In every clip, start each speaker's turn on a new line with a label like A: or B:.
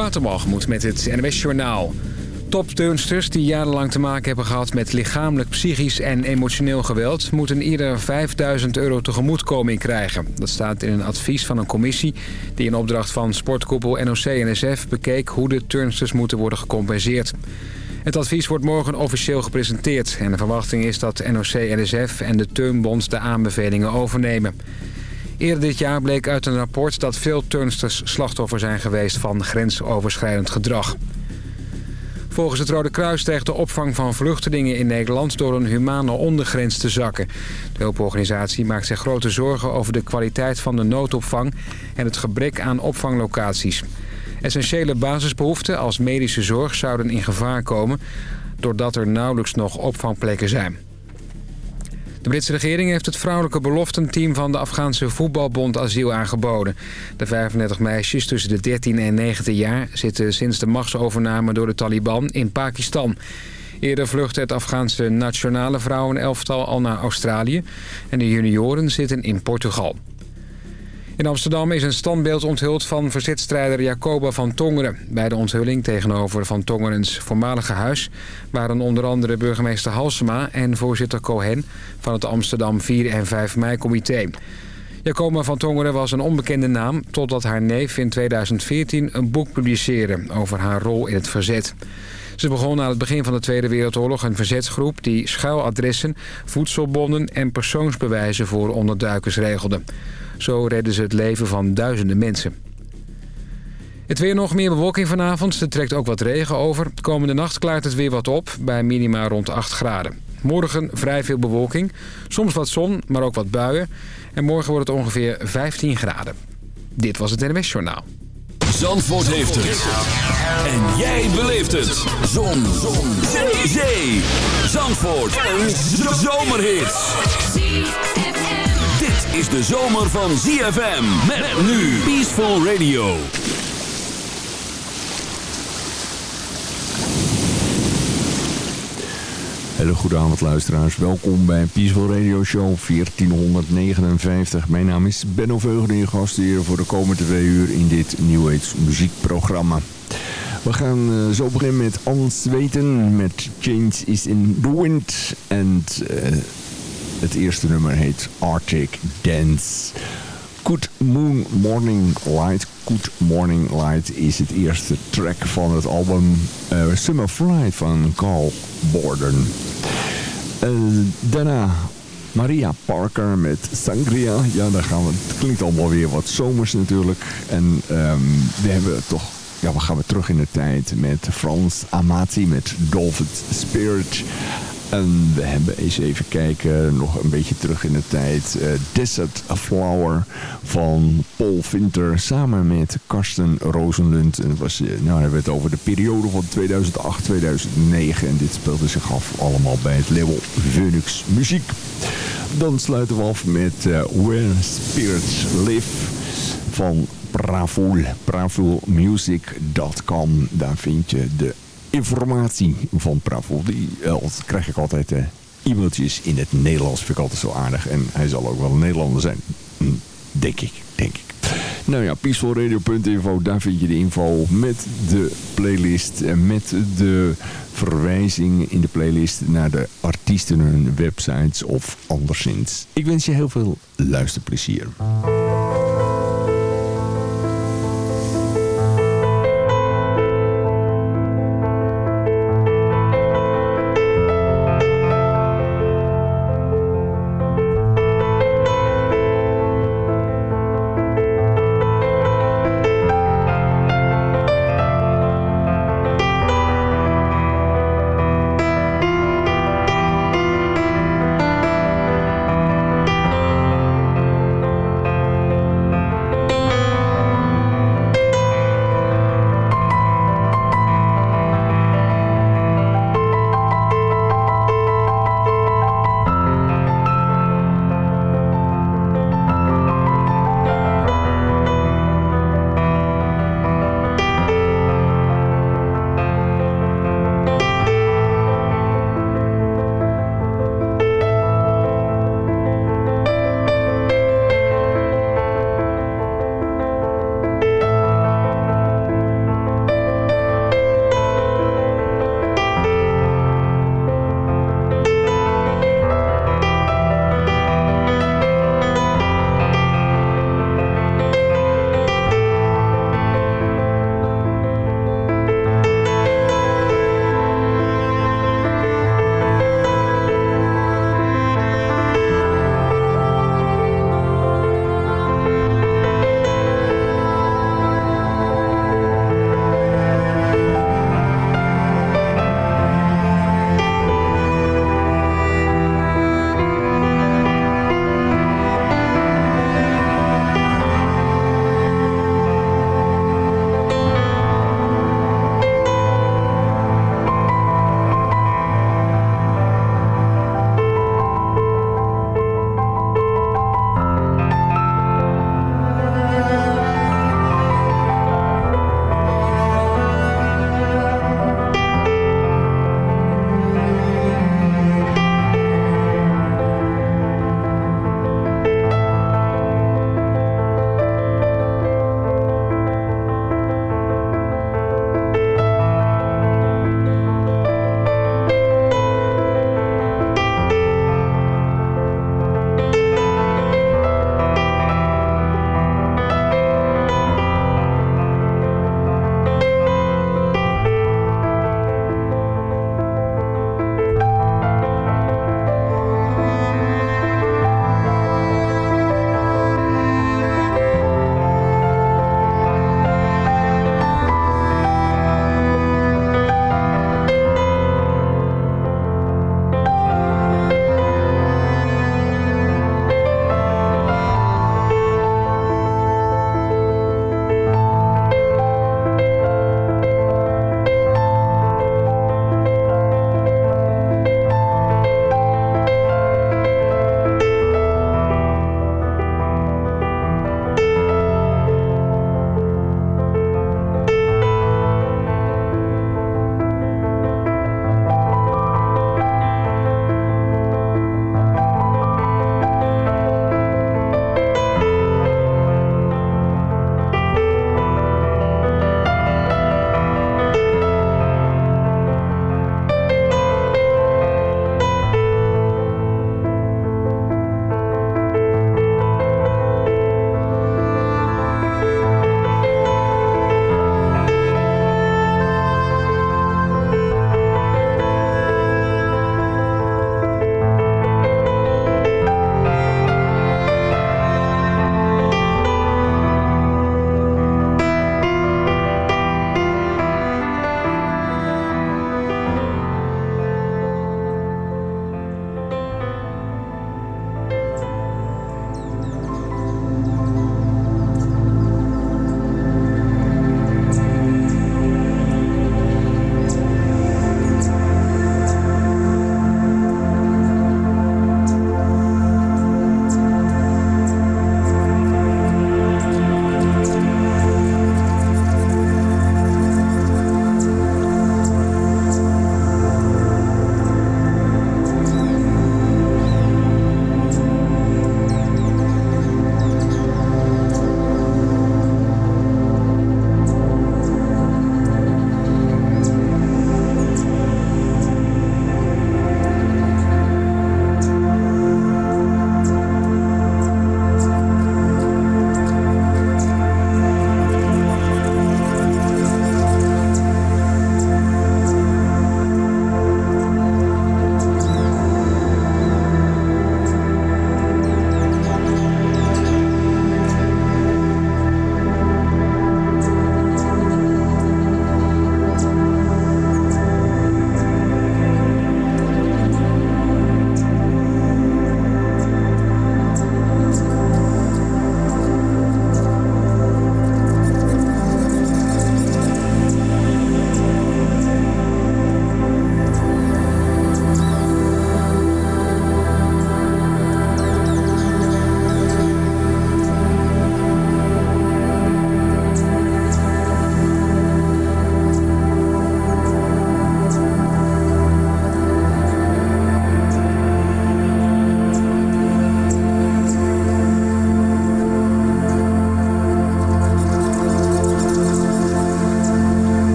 A: Watermalgemoed met het NWS Journaal. Topteunsters die jarenlang te maken hebben gehad met lichamelijk, psychisch en emotioneel geweld... moeten ieder 5000 euro tegemoetkoming krijgen. Dat staat in een advies van een commissie die in opdracht van sportkoepel NOC-NSF bekeek... hoe de turnsters moeten worden gecompenseerd. Het advies wordt morgen officieel gepresenteerd... en de verwachting is dat NOC-NSF en de Turnbond de aanbevelingen overnemen. Eerder dit jaar bleek uit een rapport dat veel turnsters slachtoffer zijn geweest van grensoverschrijdend gedrag. Volgens het Rode Kruis dreigt de opvang van vluchtelingen in Nederland door een humane ondergrens te zakken. De hulporganisatie maakt zich grote zorgen over de kwaliteit van de noodopvang en het gebrek aan opvanglocaties. Essentiële basisbehoeften als medische zorg zouden in gevaar komen doordat er nauwelijks nog opvangplekken zijn. De Britse regering heeft het vrouwelijke beloftenteam van de Afghaanse voetbalbond asiel aangeboden. De 35 meisjes tussen de 13 en 19 jaar zitten sinds de machtsovername door de Taliban in Pakistan. Eerder vluchtte het Afghaanse nationale vrouwenelftal al naar Australië en de junioren zitten in Portugal. In Amsterdam is een standbeeld onthuld van verzetstrijder Jacoba van Tongeren. Bij de onthulling tegenover Van Tongerens voormalige huis... waren onder andere burgemeester Halsema en voorzitter Cohen... van het Amsterdam 4 en 5 mei-comité. Jacoba van Tongeren was een onbekende naam... totdat haar neef in 2014 een boek publiceerde over haar rol in het verzet. Ze begon aan het begin van de Tweede Wereldoorlog een verzetsgroep... die schuiladressen, voedselbonnen en persoonsbewijzen voor onderduikers regelde. Zo redden ze het leven van duizenden mensen. Het weer nog meer bewolking vanavond. Er trekt ook wat regen over. De komende nacht klaart het weer wat op, bij minima rond 8 graden. Morgen vrij veel bewolking. Soms wat zon, maar ook wat buien. En morgen wordt het ongeveer 15 graden. Dit was het NMS Journaal.
B: Zandvoort heeft het. En jij beleeft het. Zon. zon. Zee. Zandvoort. Een zomerhit is de zomer van ZFM. Met, nu Peaceful Radio.
C: Hele goede avond luisteraars. Welkom bij Peaceful Radio Show 1459. Mijn naam is Benno en gast hier voor de komende twee uur in dit New Age muziekprogramma. We gaan uh, zo beginnen met Ans Weten met Change is in the Wind. En uh, het eerste nummer heet Arctic Dance. Good Moon Morning Light. Good Morning Light is het eerste track van het album uh, Summer Flight van Carl Borden. Uh, daarna Maria Parker met Sangria. Ja, daar gaan we, het klinkt allemaal weer wat zomers natuurlijk. En um, we hebben toch ja, we gaan we terug in de tijd met Frans Amati met Dolphin Spirit. En we hebben eens even kijken, nog een beetje terug in de tijd. Uh, Desert Flower van Paul Vinter samen met Karsten Rosenlund. En was, uh, nou, hebben het over de periode van 2008-2009. En dit speelde zich af allemaal bij het label Phoenix Muziek. Dan sluiten we af met uh, Where Spirits Live van Bravool. Bravoolmusic.com. Daar vind je de informatie van Bravo. Die uh, krijg ik altijd uh, e-mailtjes in het Nederlands. Vind ik altijd zo aardig. En hij zal ook wel een Nederlander zijn. Hm, denk ik, denk ik. Nou ja, peacefulradio.info, daar vind je de info met de playlist. En met de verwijzing in de playlist naar de artiesten hun websites of anderszins. Ik wens je heel veel luisterplezier.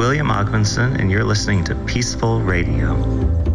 D: William Ogmanson, and you're listening to Peaceful Radio.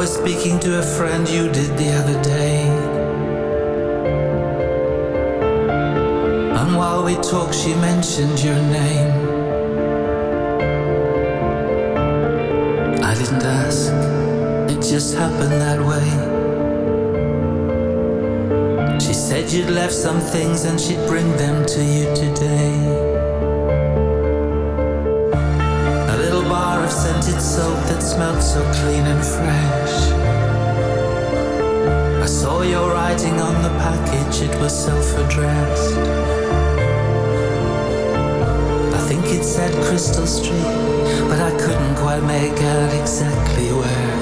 D: was speaking to a friend you did the other day.
E: And while we talked, she mentioned your name. I didn't ask, it just happened that way. She said you'd left some things and she'd bring them to you today. Scented soap that smelled so clean and fresh. I saw your writing on the package, it was self addressed. I think it said Crystal Street, but I couldn't quite make out exactly where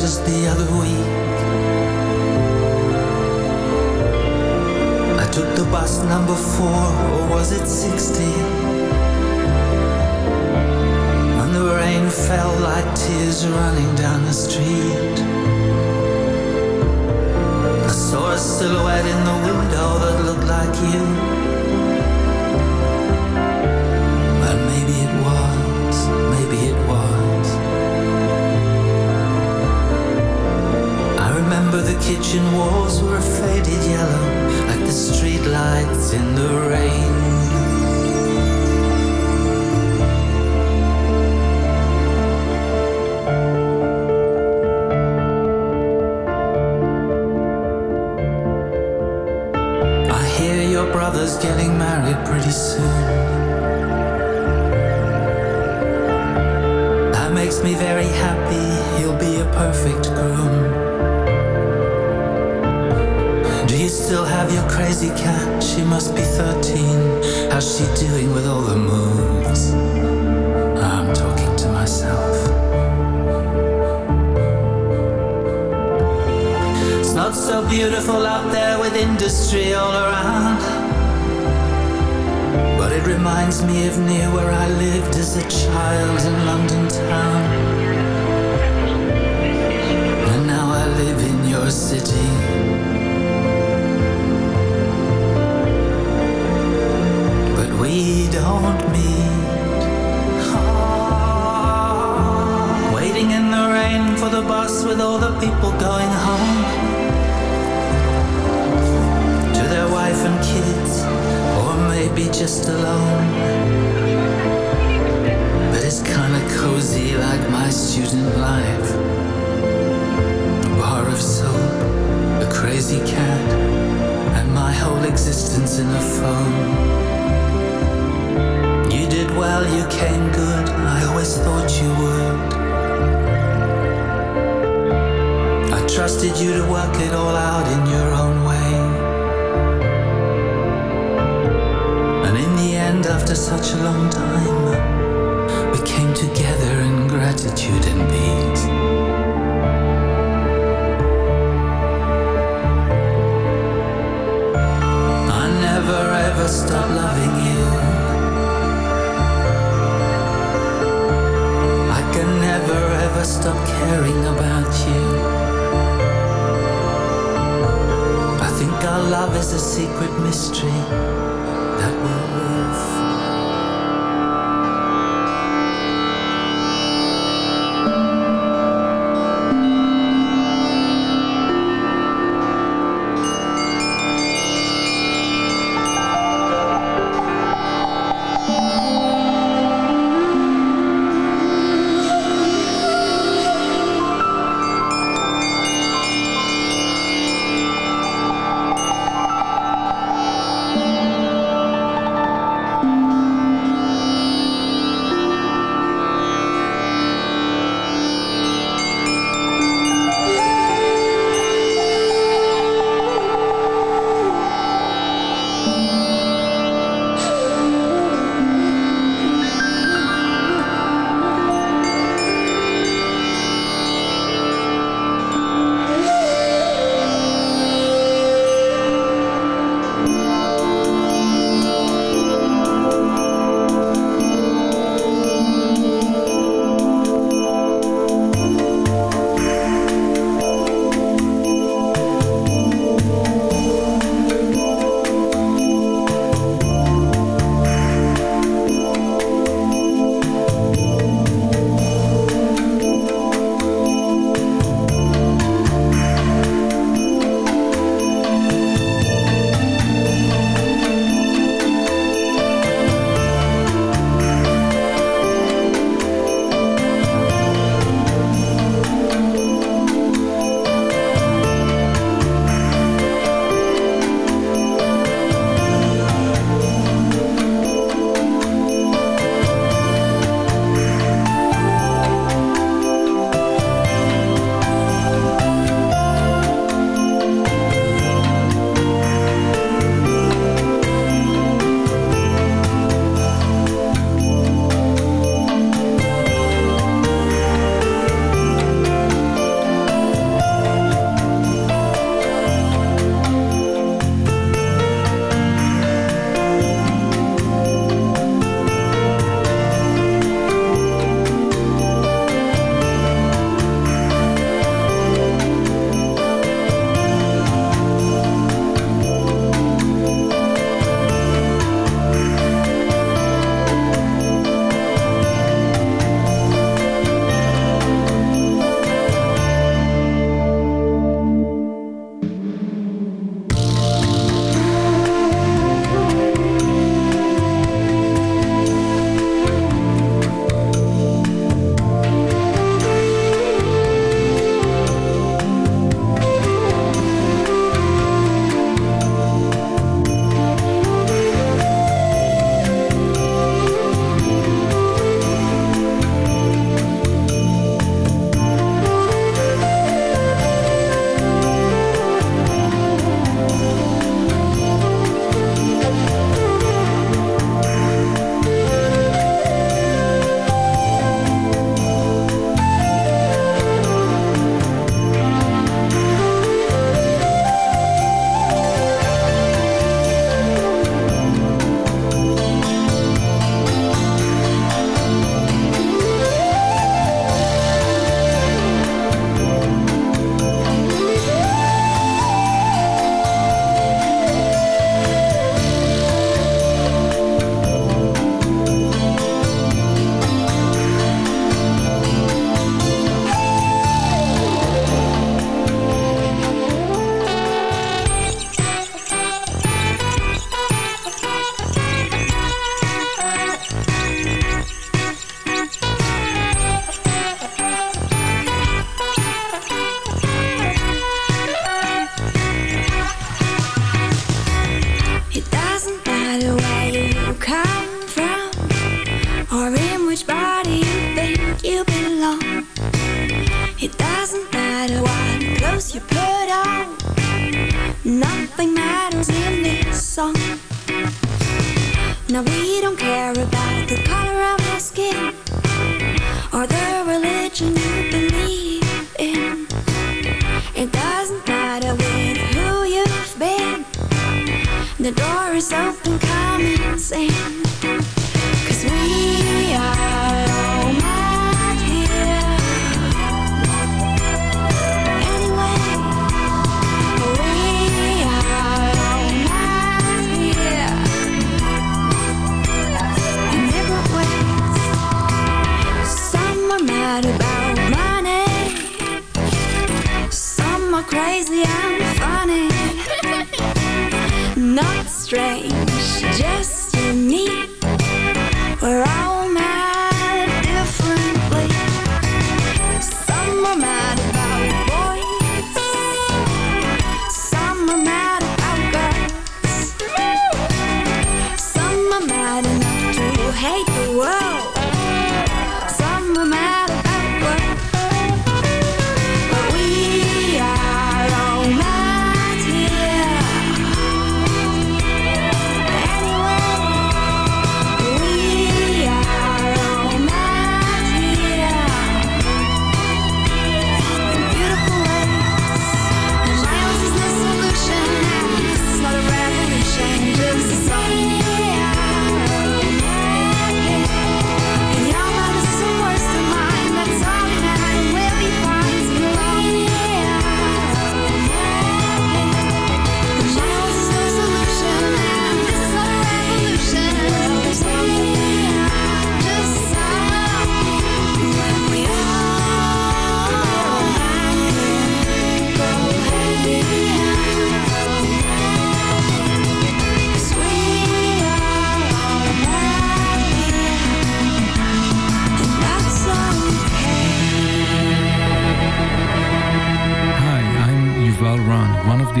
E: just the other week. I took the bus number four, or was it 60? And the rain fell like tears running down the street. I saw a silhouette in the window that looked like you. Your brother's getting married pretty soon. That makes me very happy, he'll be a perfect groom. Do you still have your crazy cat? She must be 13. How's she doing with all the moves? I'm talking to myself. So beautiful out there with industry all around. But it reminds me of near where I lived as a child in London town. And now I live in your city. But we don't meet. Ah, waiting in the rain for the bus with all the people going home maybe just alone. But it's kinda cozy like my student life. A bar of soap, a crazy cat, and my whole existence in a phone. You did well, you came good, I always thought you would. I trusted you to work it all out in such a long time, we came together in gratitude and peace. I never ever stopped loving you. I can never ever stop caring about you. I think our love is a secret mystery that will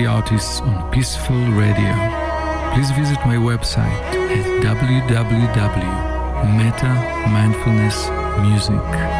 F: the
G: artists on Peaceful Radio. Please visit my website at www.metamindfulnessmusic.com.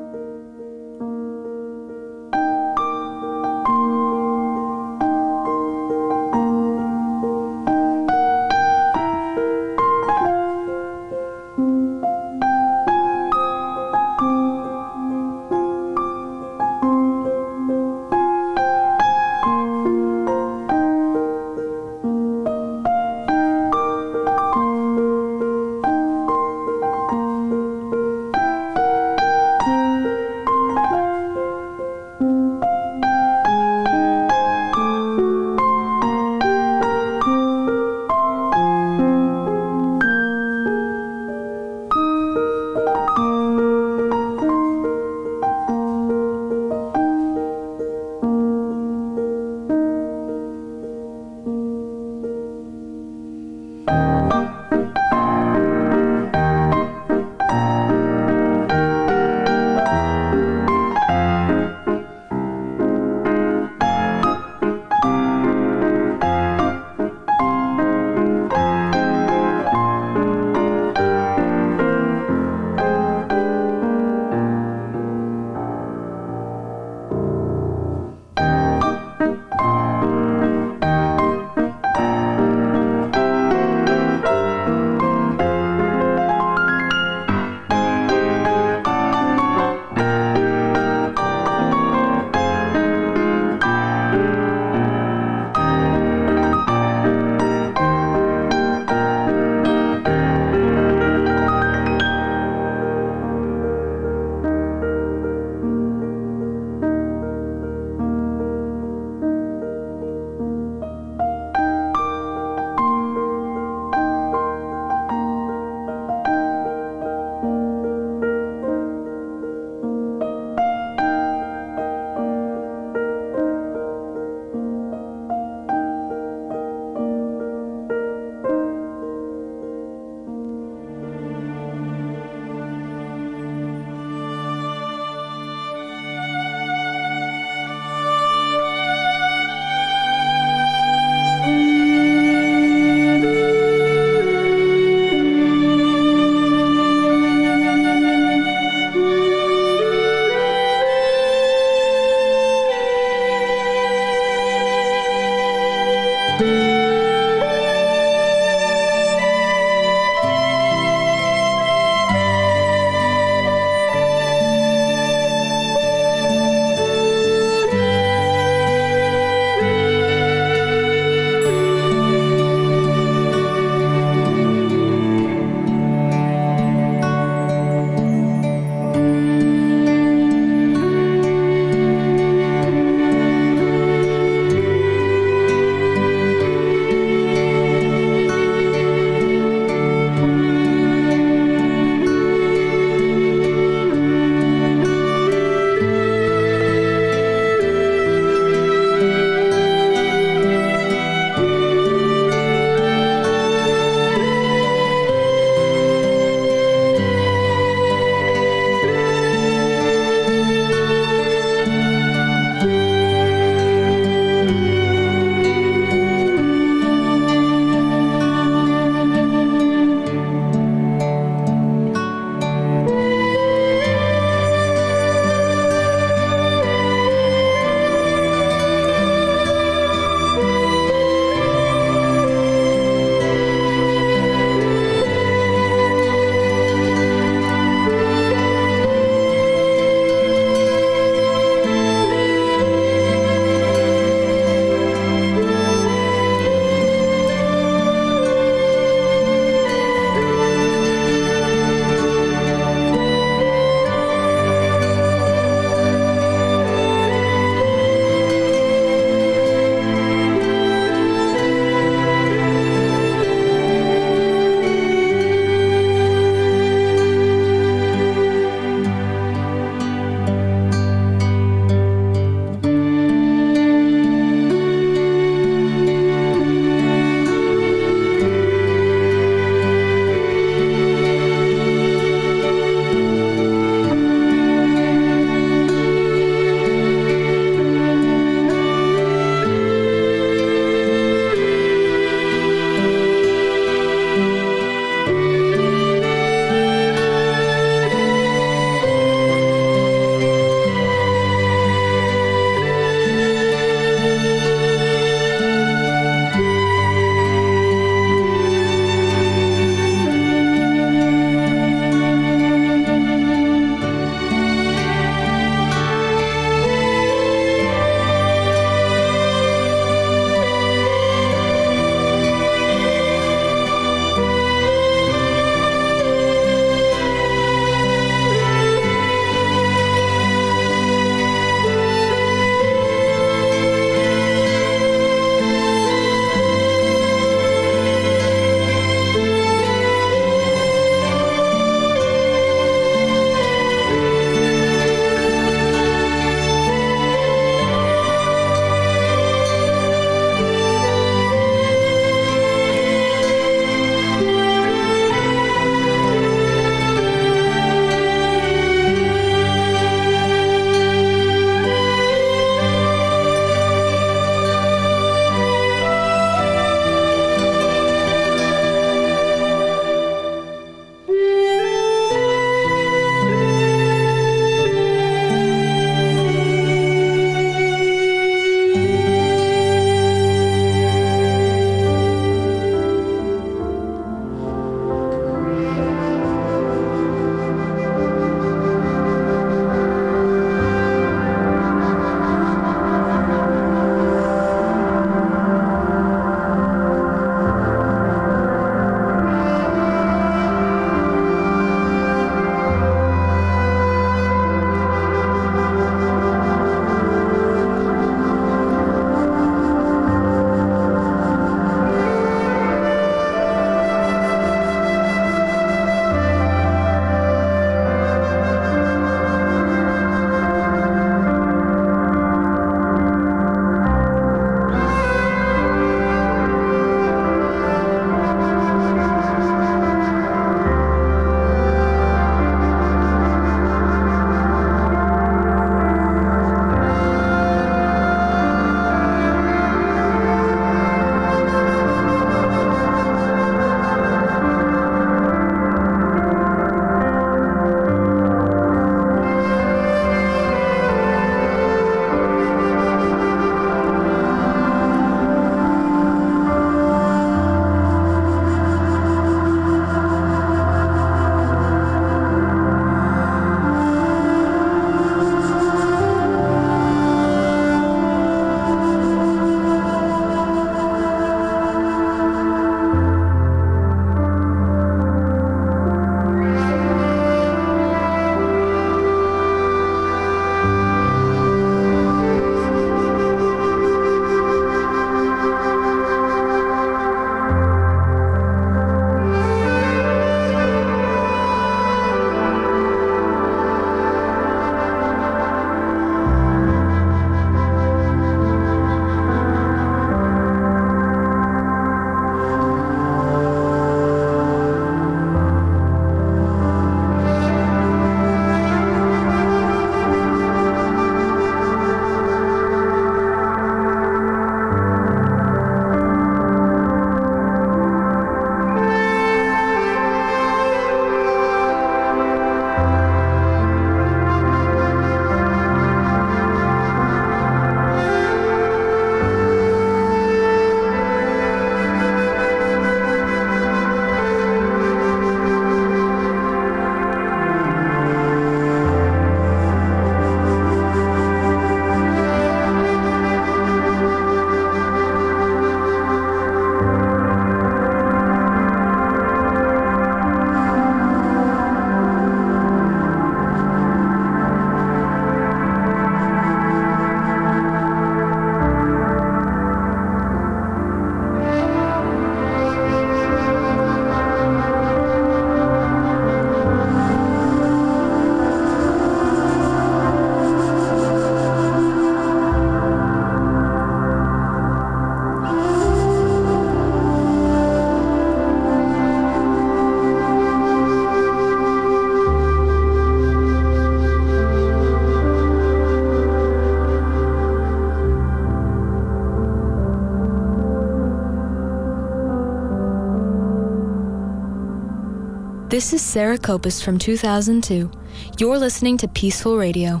H: This is Sarah Copus from 2002. You're listening to Peaceful Radio.